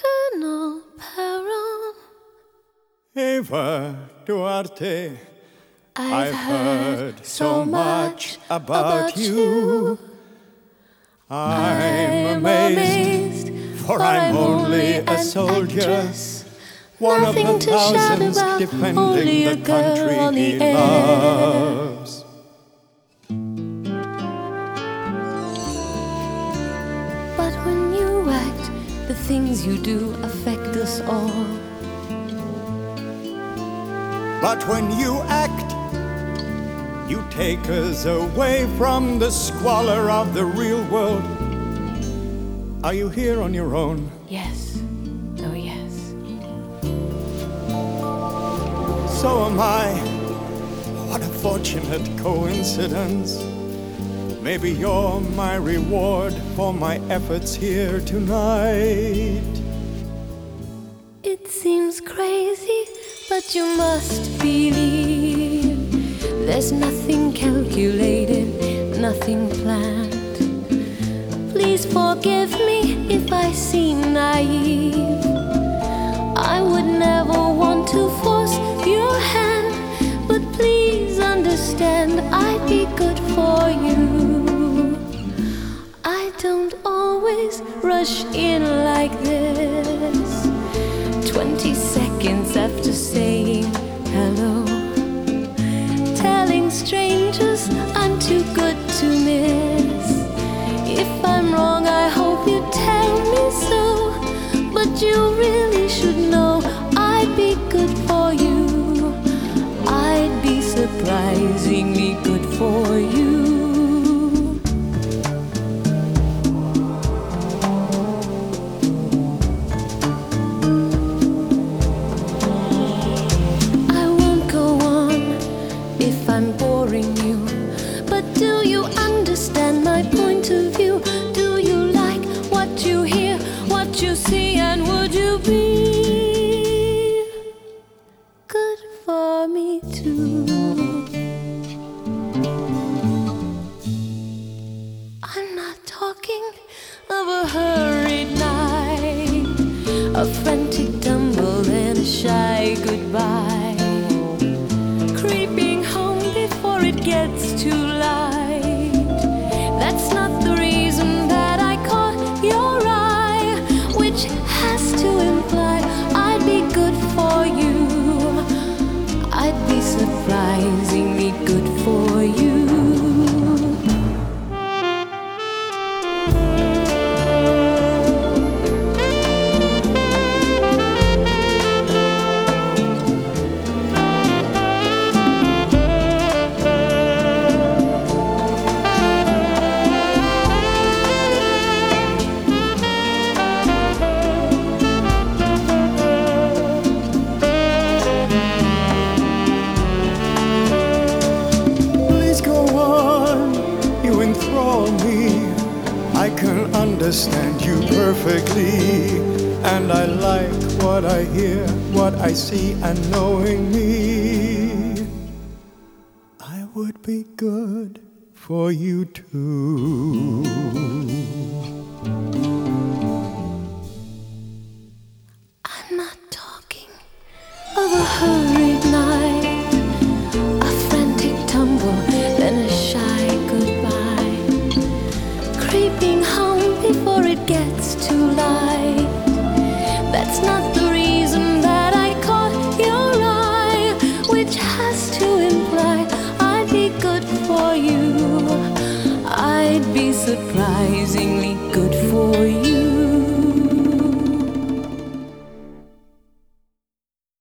Colonel Perón. Eva Duarte, I've, I've heard so much about you. I'm amazed, for I'm only a soldier. actress. One of Nothing the to shout thousands about, defending only the country on the he loves. Things you do affect us all. But when you act, you take us away from the squalor of the real world. Are you here on your own? Yes. Oh, yes. So am I. What a fortunate coincidence. Maybe you're my reward for my efforts here tonight. It seems crazy, but you must believe there's nothing calculated, nothing planned. Please forgive me if I seem naive. I would never want to force your hand, but please understand I'd be good for you. Don't always rush in like this. 20 seconds after saying hello. Telling strangers I'm too good to miss. Do you understand my point of view? Do you like what you hear, what you see, and would you be good for me too? I'm not talking of a hurried night, a frantic tumble and a shy goodbye. Understand you perfectly, and I like what I hear, what I see, and knowing me. I would be good for you too. I'm not talking of a hurried surprisingly.